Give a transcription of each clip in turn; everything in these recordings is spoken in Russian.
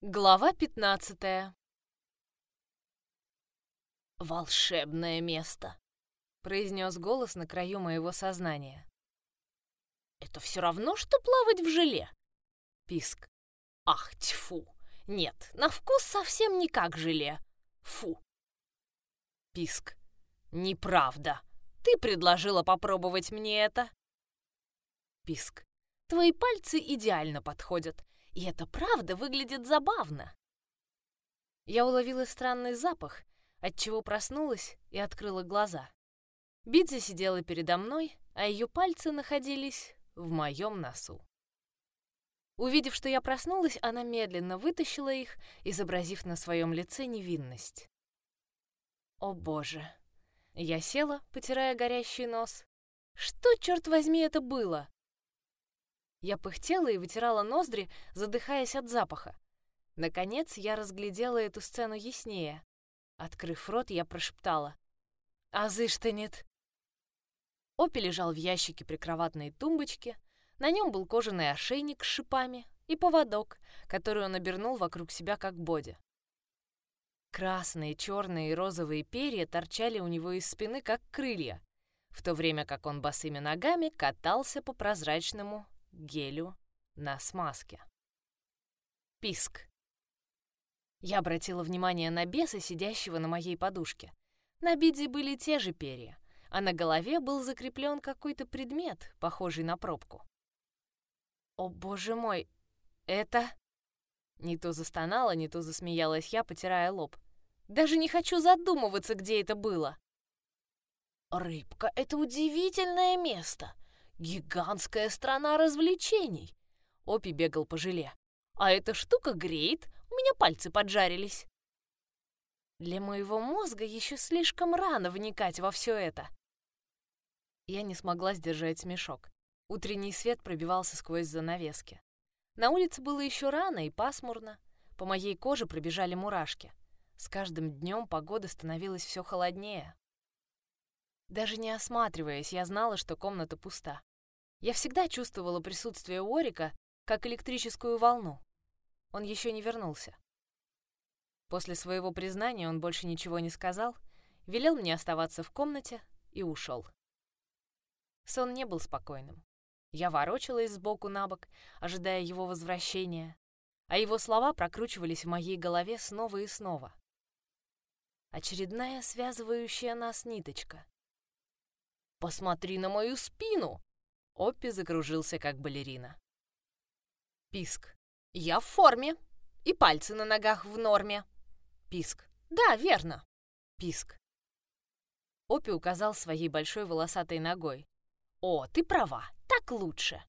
Глава 15 «Волшебное место», — произнес голос на краю моего сознания. «Это все равно, что плавать в желе?» Писк. «Ах, тьфу! Нет, на вкус совсем не как желе. Фу!» Писк. «Неправда. Ты предложила попробовать мне это». Писк. «Твои пальцы идеально подходят. И это правда выглядит забавно. Я уловила странный запах, отчего проснулась и открыла глаза. Бидзи сидела передо мной, а ее пальцы находились в моем носу. Увидев, что я проснулась, она медленно вытащила их, изобразив на своем лице невинность. О боже! Я села, потирая горящий нос. Что, черт возьми, это было? Я пыхтела и вытирала ноздри, задыхаясь от запаха. Наконец я разглядела эту сцену яснее. Открыв рот, я прошептала. «Азы что нет?» Опи лежал в ящике прикроватной тумбочки. На нем был кожаный ошейник с шипами и поводок, который он обернул вокруг себя как боди. Красные, черные и розовые перья торчали у него из спины, как крылья, в то время как он босыми ногами катался по прозрачному гелю на смазке. Писк. Я обратила внимание на беса, сидящего на моей подушке. На Бидзе были те же перья, а на голове был закреплен какой-то предмет, похожий на пробку. «О, боже мой, это...» Не то застонала, не то засмеялась я, потирая лоб. «Даже не хочу задумываться, где это было!» «Рыбка — это удивительное место!» Гигантская страна развлечений. Опи бегал по желе. А эта штука греет, у меня пальцы поджарились. Для моего мозга еще слишком рано вникать во все это. Я не смогла сдержать смешок. Утренний свет пробивался сквозь занавески. На улице было еще рано и пасмурно. По моей коже пробежали мурашки. С каждым днем погода становилась все холоднее. Даже не осматриваясь, я знала, что комната пуста. Я всегда чувствовала присутствие Орика как электрическую волну. Он еще не вернулся. После своего признания он больше ничего не сказал, велел мне оставаться в комнате и ушел. Сон не был спокойным. Я ворочалась сбоку на бок, ожидая его возвращения, а его слова прокручивались в моей голове снова и снова. Очередная связывающая нас ниточка. «Посмотри на мою спину!» Оппи закружился, как балерина. Писк. «Я в форме. И пальцы на ногах в норме». Писк. «Да, верно». Писк. Опи указал своей большой волосатой ногой. «О, ты права, так лучше».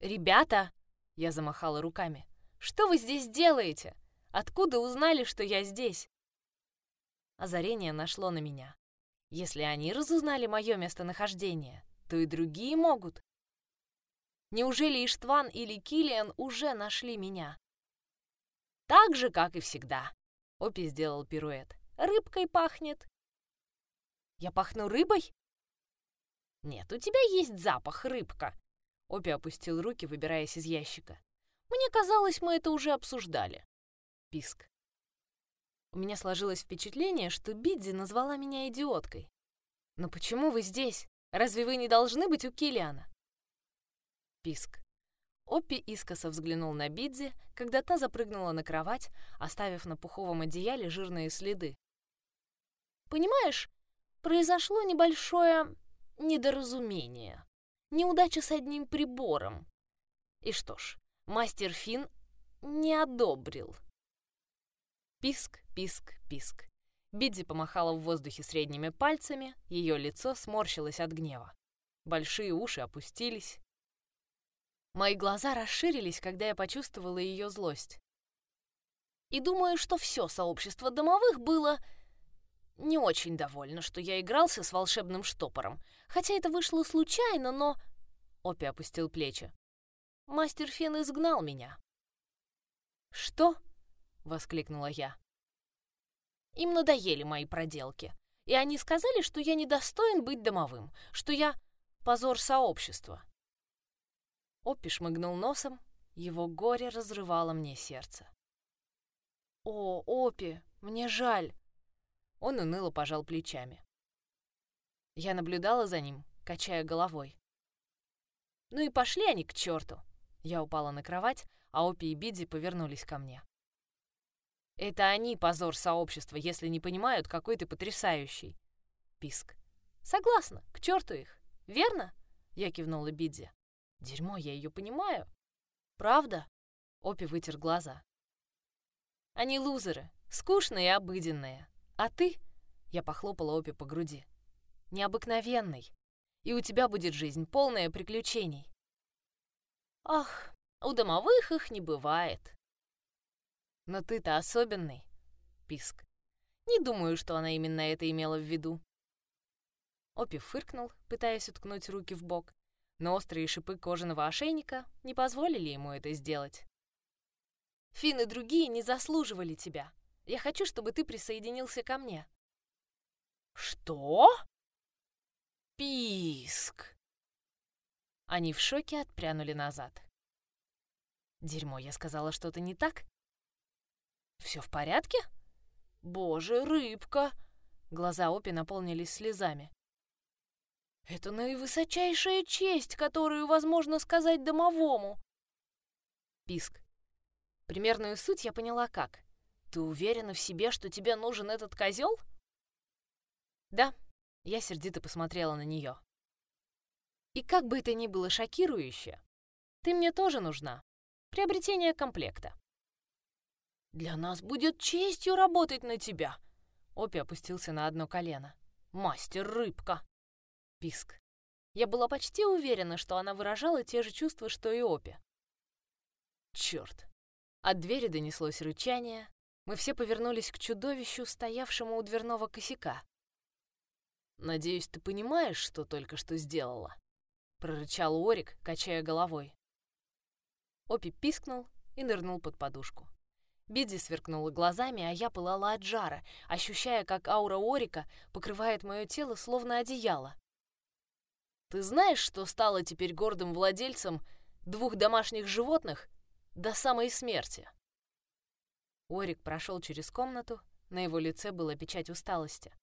«Ребята!» — я замахала руками. «Что вы здесь делаете? Откуда узнали, что я здесь?» Озарение нашло на меня. Если они разузнали мое местонахождение, то и другие могут. Неужели Иштван или Килиан уже нашли меня? Так же, как и всегда. Опи сделал пируэт. Рыбкой пахнет. Я пахну рыбой? Нет, у тебя есть запах, рыбка. Опи опустил руки, выбираясь из ящика. Мне казалось, мы это уже обсуждали. Писк. У меня сложилось впечатление, что Бидзи назвала меня идиоткой. Но почему вы здесь? Разве вы не должны быть у Килиана? Писк. Оппи искоса взглянул на Бидзи, когда та запрыгнула на кровать, оставив на пуховом одеяле жирные следы. «Понимаешь, произошло небольшое недоразумение. Неудача с одним прибором. И что ж, мастер Фин не одобрил». Писк, писк, писк. Бидзи помахала в воздухе средними пальцами, ее лицо сморщилось от гнева. Большие уши опустились. Мои глаза расширились, когда я почувствовала ее злость. И думаю, что все сообщество домовых было не очень довольно, что я игрался с волшебным штопором. Хотя это вышло случайно, но... Опи опустил плечи. Мастер Фен изгнал меня. «Что?» — воскликнула я. Им надоели мои проделки. И они сказали, что я недостоин быть домовым, что я позор сообщества. Оппи шмыгнул носом, Его горе разрывало мне сердце. «О, Опи, мне жаль!» Он уныло пожал плечами. Я наблюдала за ним, качая головой. Ну и пошли они к черту. Я упала на кровать, а Опи и Бидзи повернулись ко мне. Это они позор сообщества, если не понимают, какой ты потрясающий. Писк. Согласна, к черту их. Верно? Я кивнула Бидзи. Дерьмо, я ее понимаю. Правда? Опи вытер глаза. Они лузеры, скучные и обыденные. А ты? Я похлопала Опи по груди. Необыкновенный. И у тебя будет жизнь полная приключений. Ах, у домовых их не бывает. Но ты-то особенный, Писк. Не думаю, что она именно это имела в виду. Опи фыркнул, пытаясь уткнуть руки в бок, но острые шипы кожаного ошейника не позволили ему это сделать. Фин и другие не заслуживали тебя. Я хочу, чтобы ты присоединился ко мне. Что? Писк. Они в шоке отпрянули назад. Дерьмо, я сказала что-то не так? Все в порядке? Боже, рыбка! Глаза Опи наполнились слезами. Это наивысочайшая честь, которую возможно сказать домовому. Писк. Примерную суть я поняла как. Ты уверена в себе, что тебе нужен этот козел? Да. Я сердито посмотрела на нее. И как бы это ни было шокирующе, ты мне тоже нужна. Приобретение комплекта. Для нас будет честью работать на тебя. Опи опустился на одно колено. Мастер рыбка. Писк. Я была почти уверена, что она выражала те же чувства, что и Опи. Черт. От двери донеслось рычание. Мы все повернулись к чудовищу, стоявшему у дверного косяка. «Надеюсь, ты понимаешь, что только что сделала?» — прорычал Орик, качая головой. Опи пискнул и нырнул под подушку. Бидзи сверкнула глазами, а я пылала от жара, ощущая, как аура Орика покрывает мое тело словно одеяло. Ты знаешь, что стала теперь гордым владельцем двух домашних животных до самой смерти?» Орик прошел через комнату, на его лице была печать усталости.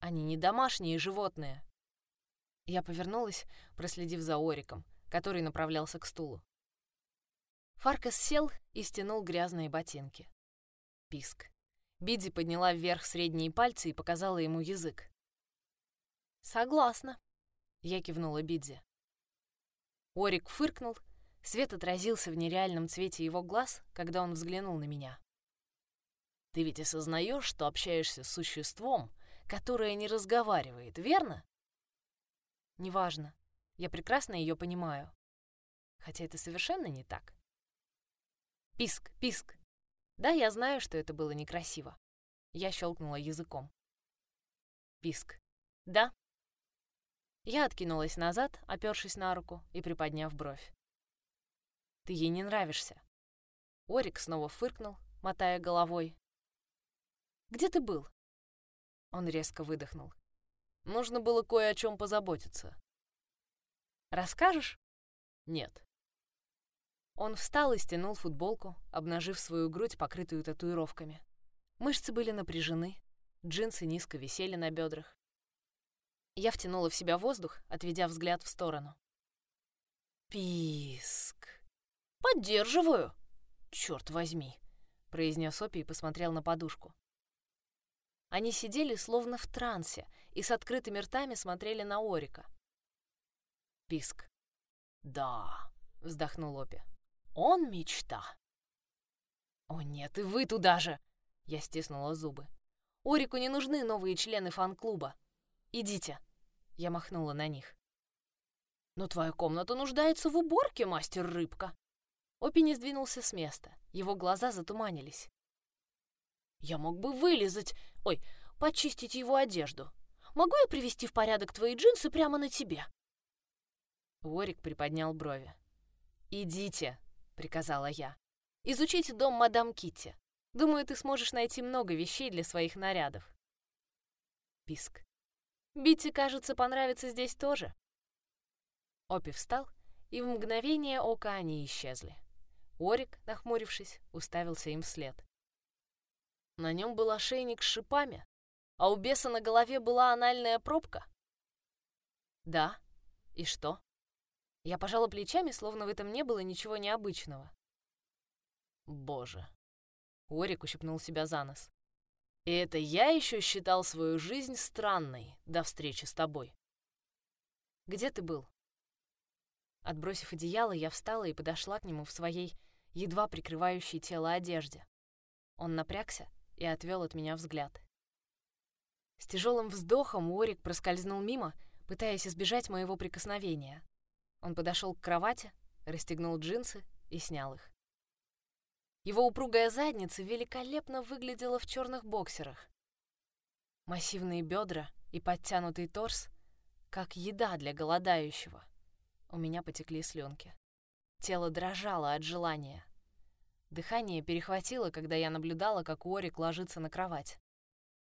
«Они не домашние животные». Я повернулась, проследив за Ориком, который направлялся к стулу. Фаркас сел и стянул грязные ботинки. Писк. Бидзи подняла вверх средние пальцы и показала ему язык. «Согласна», я кивнула Бидзе. Орик фыркнул, свет отразился в нереальном цвете его глаз, когда он взглянул на меня. «Ты ведь осознаешь, что общаешься с существом, которое не разговаривает, верно?» «Неважно. Я прекрасно ее понимаю. Хотя это совершенно не так». «Писк, писк!» «Да, я знаю, что это было некрасиво». Я щелкнула языком. «Писк. Да, я откинулась назад, опёршись на руку и приподняв бровь. «Ты ей не нравишься». Орик снова фыркнул, мотая головой. «Где ты был?» Он резко выдохнул. «Нужно было кое о чем позаботиться». «Расскажешь?» «Нет». Он встал и стянул футболку, обнажив свою грудь, покрытую татуировками. Мышцы были напряжены, джинсы низко висели на бедрах. Я втянула в себя воздух, отведя взгляд в сторону. «Писк! Поддерживаю! Черт возьми!» — произнес Опи и посмотрел на подушку. Они сидели словно в трансе и с открытыми ртами смотрели на Орика. Писк. «Да», — вздохнул Опи. «Он мечта». «О нет, и вы туда же!» — я стиснула зубы. «Орику не нужны новые члены фан-клуба. Идите!» Я махнула на них. «Но твоя комната нуждается в уборке, мастер Рыбка!» Опи не сдвинулся с места. Его глаза затуманились. «Я мог бы вылезать... Ой, почистить его одежду. Могу я привести в порядок твои джинсы прямо на тебе?» Ворик приподнял брови. «Идите», — приказала я. «Изучите дом мадам Китти. Думаю, ты сможешь найти много вещей для своих нарядов». Писк. Битти, кажется, понравится здесь тоже. Опи встал и в мгновение ока они исчезли. Орик, нахмурившись, уставился им вслед. На нем был ошейник с шипами, а у беса на голове была анальная пробка. Да. И что? Я пожала плечами, словно в этом не было ничего необычного. Боже. Орик ущипнул себя за нос. И это я еще считал свою жизнь странной до встречи с тобой. Где ты был? Отбросив одеяло, я встала и подошла к нему в своей едва прикрывающей тело одежде. Он напрягся и отвел от меня взгляд. С тяжелым вздохом Орик проскользнул мимо, пытаясь избежать моего прикосновения. Он подошел к кровати, расстегнул джинсы и снял их. Его упругая задница великолепно выглядела в черных боксерах. Массивные бедра и подтянутый торс, как еда для голодающего. У меня потекли слюнки. Тело дрожало от желания. Дыхание перехватило, когда я наблюдала, как Уорик ложится на кровать.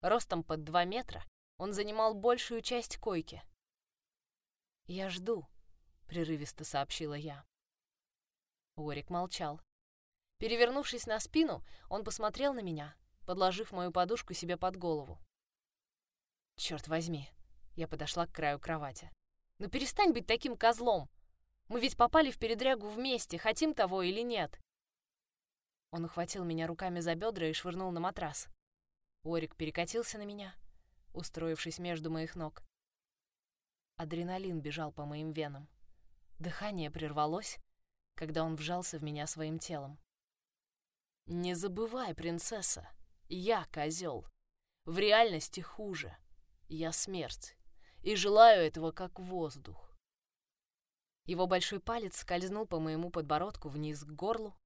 Ростом под два метра он занимал большую часть койки. «Я жду», — прерывисто сообщила я. Уорик молчал. Перевернувшись на спину, он посмотрел на меня, подложив мою подушку себе под голову. Черт возьми, я подошла к краю кровати. Ну перестань быть таким козлом. Мы ведь попали в передрягу вместе, хотим того или нет. Он ухватил меня руками за бедра и швырнул на матрас. Орик перекатился на меня, устроившись между моих ног. Адреналин бежал по моим венам. Дыхание прервалось, когда он вжался в меня своим телом. Не забывай, принцесса, я козел. В реальности хуже. Я смерть. И желаю этого как воздух. Его большой палец скользнул по моему подбородку вниз к горлу.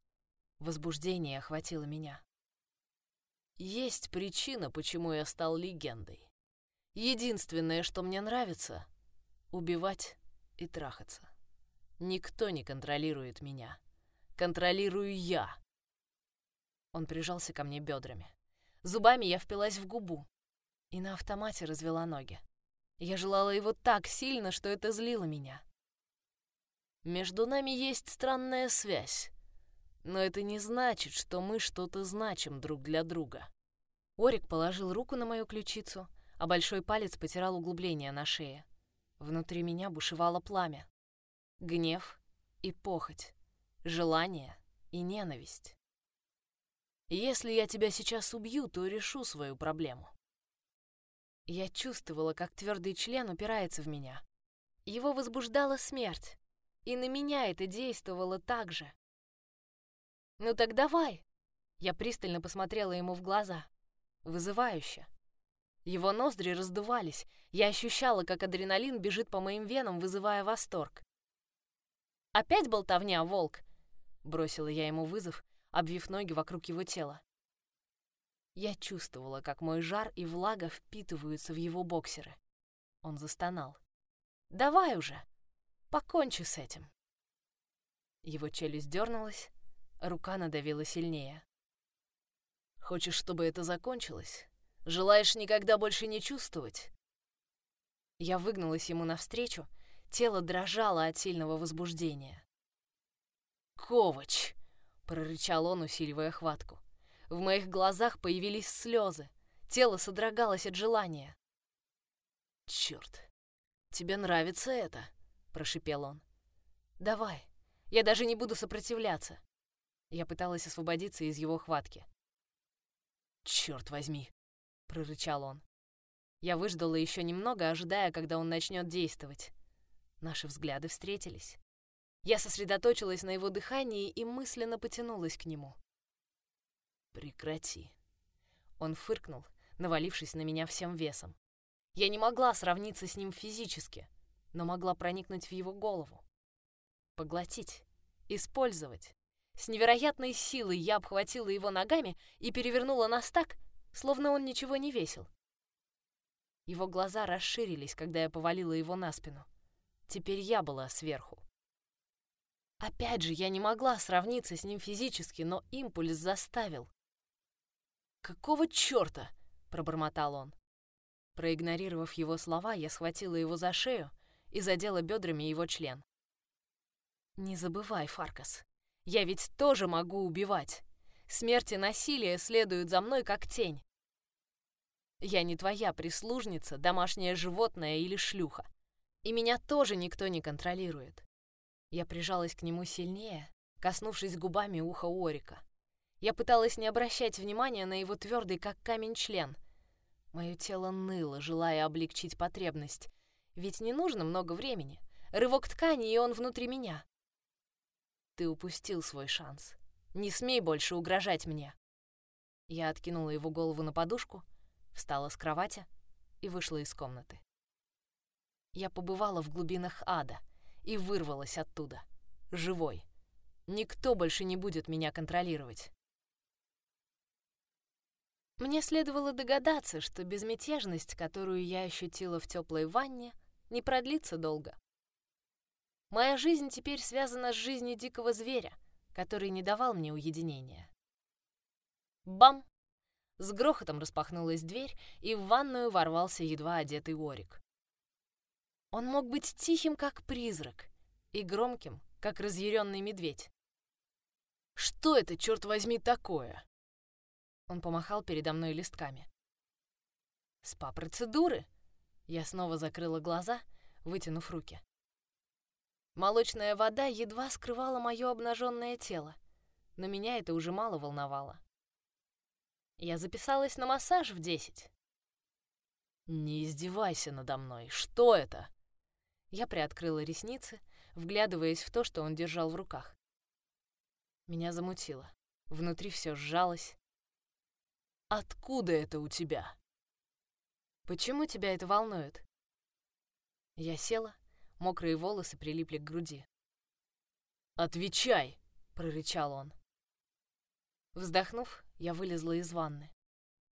Возбуждение охватило меня. Есть причина, почему я стал легендой. Единственное, что мне нравится — убивать и трахаться. Никто не контролирует меня. Контролирую я. Он прижался ко мне бедрами. Зубами я впилась в губу и на автомате развела ноги. Я желала его так сильно, что это злило меня. Между нами есть странная связь, но это не значит, что мы что-то значим друг для друга. Орик положил руку на мою ключицу, а большой палец потирал углубление на шее. Внутри меня бушевало пламя. Гнев и похоть, желание и ненависть. Если я тебя сейчас убью, то решу свою проблему. Я чувствовала, как твердый член упирается в меня. Его возбуждала смерть, и на меня это действовало так же. «Ну так давай!» Я пристально посмотрела ему в глаза. Вызывающе. Его ноздри раздувались. Я ощущала, как адреналин бежит по моим венам, вызывая восторг. «Опять болтовня, волк!» Бросила я ему вызов, обвив ноги вокруг его тела. Я чувствовала, как мой жар и влага впитываются в его боксеры. Он застонал. «Давай уже! Покончи с этим!» Его челюсть дернулась, рука надавила сильнее. «Хочешь, чтобы это закончилось? Желаешь никогда больше не чувствовать?» Я выгнулась ему навстречу, тело дрожало от сильного возбуждения. «Ковач!» прорычал он, усиливая хватку. В моих глазах появились слезы. Тело содрогалось от желания. Черт, тебе нравится это? прошипел он. Давай, я даже не буду сопротивляться. Я пыталась освободиться из его хватки. Черт возьми, прорычал он. Я выждала еще немного, ожидая, когда он начнет действовать. Наши взгляды встретились. Я сосредоточилась на его дыхании и мысленно потянулась к нему. «Прекрати». Он фыркнул, навалившись на меня всем весом. Я не могла сравниться с ним физически, но могла проникнуть в его голову. Поглотить, использовать. С невероятной силой я обхватила его ногами и перевернула нас так, словно он ничего не весил. Его глаза расширились, когда я повалила его на спину. Теперь я была сверху. Опять же, я не могла сравниться с ним физически, но импульс заставил. «Какого чёрта?» — пробормотал он. Проигнорировав его слова, я схватила его за шею и задела бедрами его член. Не забывай, Фаркас, я ведь тоже могу убивать. Смерть и насилие следуют за мной как тень. Я не твоя прислужница, домашнее животное или шлюха. И меня тоже никто не контролирует. Я прижалась к нему сильнее, коснувшись губами уха Орика. Я пыталась не обращать внимания на его твердый, как камень, член. Мое тело ныло, желая облегчить потребность. Ведь не нужно много времени. Рывок ткани, и он внутри меня. Ты упустил свой шанс. Не смей больше угрожать мне. Я откинула его голову на подушку, встала с кровати и вышла из комнаты. Я побывала в глубинах ада и вырвалась оттуда, живой. Никто больше не будет меня контролировать. Мне следовало догадаться, что безмятежность, которую я ощутила в теплой ванне, не продлится долго. Моя жизнь теперь связана с жизнью дикого зверя, который не давал мне уединения. Бам! С грохотом распахнулась дверь, и в ванную ворвался едва одетый Орик. Он мог быть тихим, как призрак, и громким, как разъяренный медведь. «Что это, черт возьми, такое?» Он помахал передо мной листками. «Спа-процедуры?» Я снова закрыла глаза, вытянув руки. Молочная вода едва скрывала мое обнаженное тело, но меня это уже мало волновало. Я записалась на массаж в десять. «Не издевайся надо мной. Что это?» Я приоткрыла ресницы, вглядываясь в то, что он держал в руках. Меня замутило. Внутри все сжалось. «Откуда это у тебя?» «Почему тебя это волнует?» Я села, мокрые волосы прилипли к груди. «Отвечай!» — прорычал он. Вздохнув, я вылезла из ванны.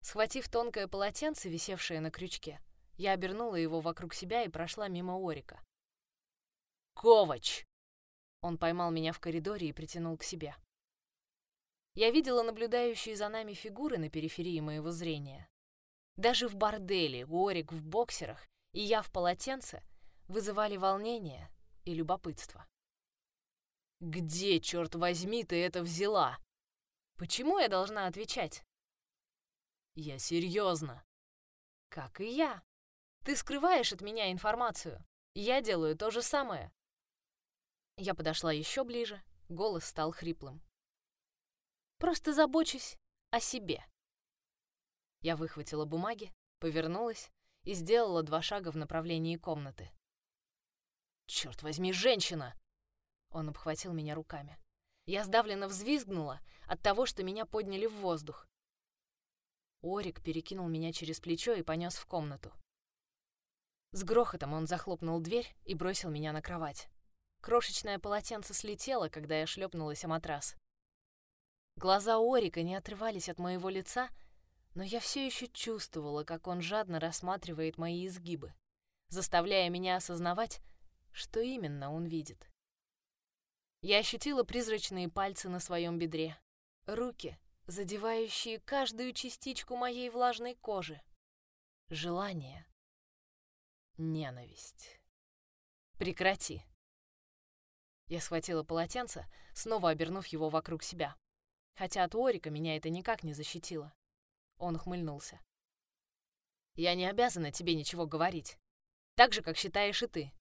Схватив тонкое полотенце, висевшее на крючке, я обернула его вокруг себя и прошла мимо Орика. «Ковач!» Он поймал меня в коридоре и притянул к себе. Я видела наблюдающие за нами фигуры на периферии моего зрения. Даже в борделе Орик в боксерах и я в полотенце вызывали волнение и любопытство. «Где, черт возьми, ты это взяла?» «Почему я должна отвечать?» «Я серьезно». «Как и я. Ты скрываешь от меня информацию. Я делаю то же самое. Я подошла еще ближе, голос стал хриплым. «Просто забочусь о себе». Я выхватила бумаги, повернулась и сделала два шага в направлении комнаты. «Черт возьми, женщина!» Он обхватил меня руками. Я сдавленно взвизгнула от того, что меня подняли в воздух. Орик перекинул меня через плечо и понес в комнату. С грохотом он захлопнул дверь и бросил меня на кровать. Крошечное полотенце слетело, когда я шлепнулась о матрас. Глаза Орика не отрывались от моего лица, но я все еще чувствовала, как он жадно рассматривает мои изгибы, заставляя меня осознавать, что именно он видит. Я ощутила призрачные пальцы на своем бедре, руки, задевающие каждую частичку моей влажной кожи. Желание. Ненависть. Прекрати. Я схватила полотенце, снова обернув его вокруг себя. Хотя от Орика меня это никак не защитило. Он ухмыльнулся. «Я не обязана тебе ничего говорить. Так же, как считаешь и ты».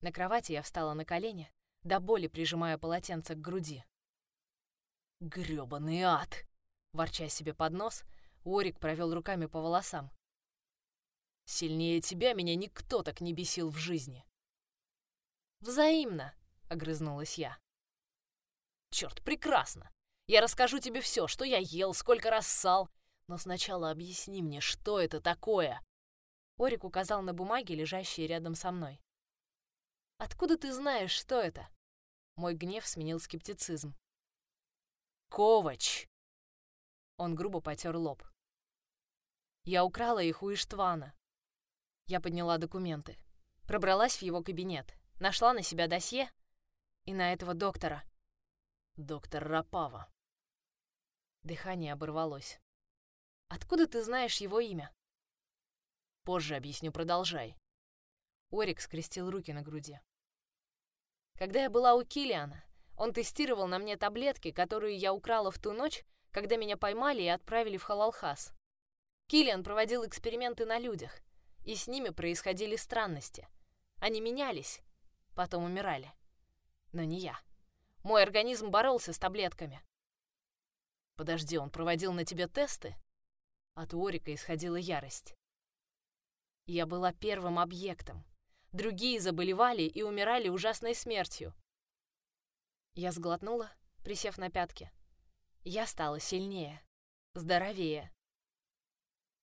На кровати я встала на колени, до боли прижимая полотенце к груди. «Грёбаный ад!» Ворча себе под нос, Орик провел руками по волосам. «Сильнее тебя меня никто так не бесил в жизни!» «Взаимно!» — огрызнулась я. «Черт, прекрасно! Я расскажу тебе все, что я ел, сколько раз ссал, но сначала объясни мне, что это такое!» Орик указал на бумаги, лежащие рядом со мной. «Откуда ты знаешь, что это?» Мой гнев сменил скептицизм. «Ковач!» Он грубо потер лоб. «Я украла их у Иштвана». Я подняла документы. Пробралась в его кабинет. Нашла на себя досье и на этого доктора. Доктор Рапава. Дыхание оборвалось. Откуда ты знаешь его имя? Позже объясню, продолжай. Орик скрестил руки на груди. Когда я была у Килиана, он тестировал на мне таблетки, которые я украла в ту ночь, когда меня поймали и отправили в Халалхас. Килиан проводил эксперименты на людях, и с ними происходили странности. Они менялись, потом умирали. Но не я. Мой организм боролся с таблетками. Подожди, он проводил на тебе тесты? От Орика исходила ярость. Я была первым объектом. Другие заболевали и умирали ужасной смертью. Я сглотнула, присев на пятки. Я стала сильнее, здоровее.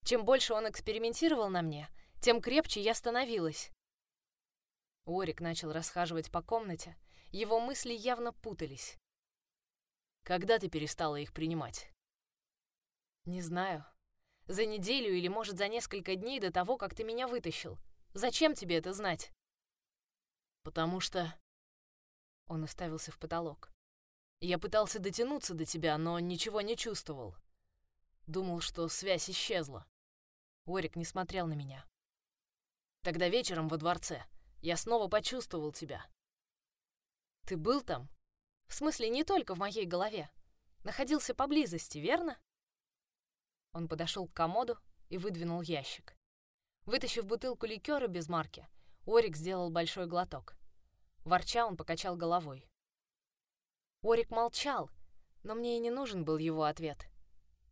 Чем больше он экспериментировал на мне, тем крепче я становилась. Орик начал расхаживать по комнате, его мысли явно путались. «Когда ты перестала их принимать?» «Не знаю. За неделю или, может, за несколько дней до того, как ты меня вытащил. Зачем тебе это знать?» «Потому что...» Он уставился в потолок. «Я пытался дотянуться до тебя, но ничего не чувствовал. Думал, что связь исчезла. Орик не смотрел на меня. Тогда вечером во дворце я снова почувствовал тебя. Ты был там? В смысле, не только в моей голове. Находился поблизости, верно? Он подошел к комоду и выдвинул ящик. Вытащив бутылку ликера без марки, Орик сделал большой глоток. Ворча, он покачал головой. Орик молчал, но мне и не нужен был его ответ.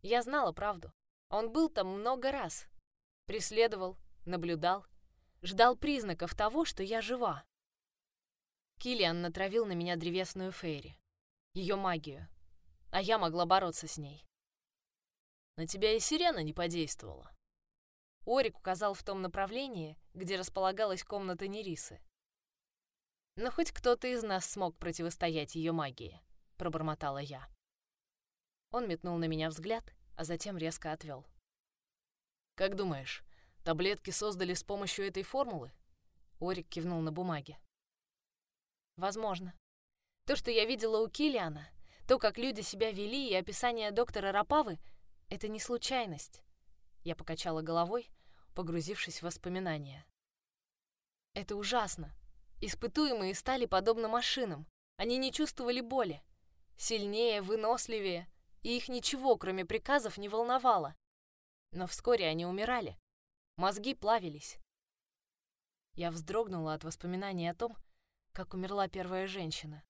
Я знала правду. Он был там много раз. Преследовал, наблюдал, ждал признаков того, что я жива. Килиан натравил на меня древесную фейри, ее магию, а я могла бороться с ней. На тебя и сирена не подействовала. Орик указал в том направлении, где располагалась комната Нерисы. Но хоть кто-то из нас смог противостоять ее магии, пробормотала я. Он метнул на меня взгляд, а затем резко отвел. Как думаешь, таблетки создали с помощью этой формулы? Орик кивнул на бумаге. Возможно. То, что я видела у Килиана, то, как люди себя вели, и описание доктора Рапавы — это не случайность. Я покачала головой, погрузившись в воспоминания. Это ужасно. Испытуемые стали подобно машинам. Они не чувствовали боли. Сильнее, выносливее, и их ничего, кроме приказов, не волновало. Но вскоре они умирали. Мозги плавились. Я вздрогнула от воспоминаний о том, как умерла первая женщина.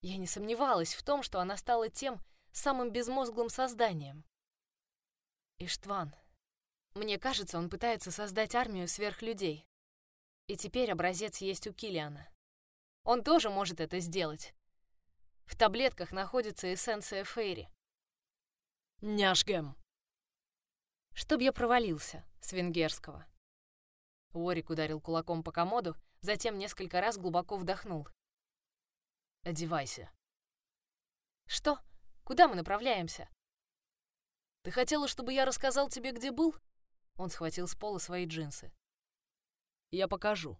Я не сомневалась в том, что она стала тем самым безмозглым созданием. Иштван. Мне кажется, он пытается создать армию сверхлюдей. И теперь образец есть у Килиана. Он тоже может это сделать. В таблетках находится эссенция Фейри. Няшгем. Чтоб я провалился с венгерского. Уорик ударил кулаком по комоду, затем несколько раз глубоко вдохнул. «Одевайся». «Что? Куда мы направляемся?» «Ты хотела, чтобы я рассказал тебе, где был?» Он схватил с пола свои джинсы. «Я покажу».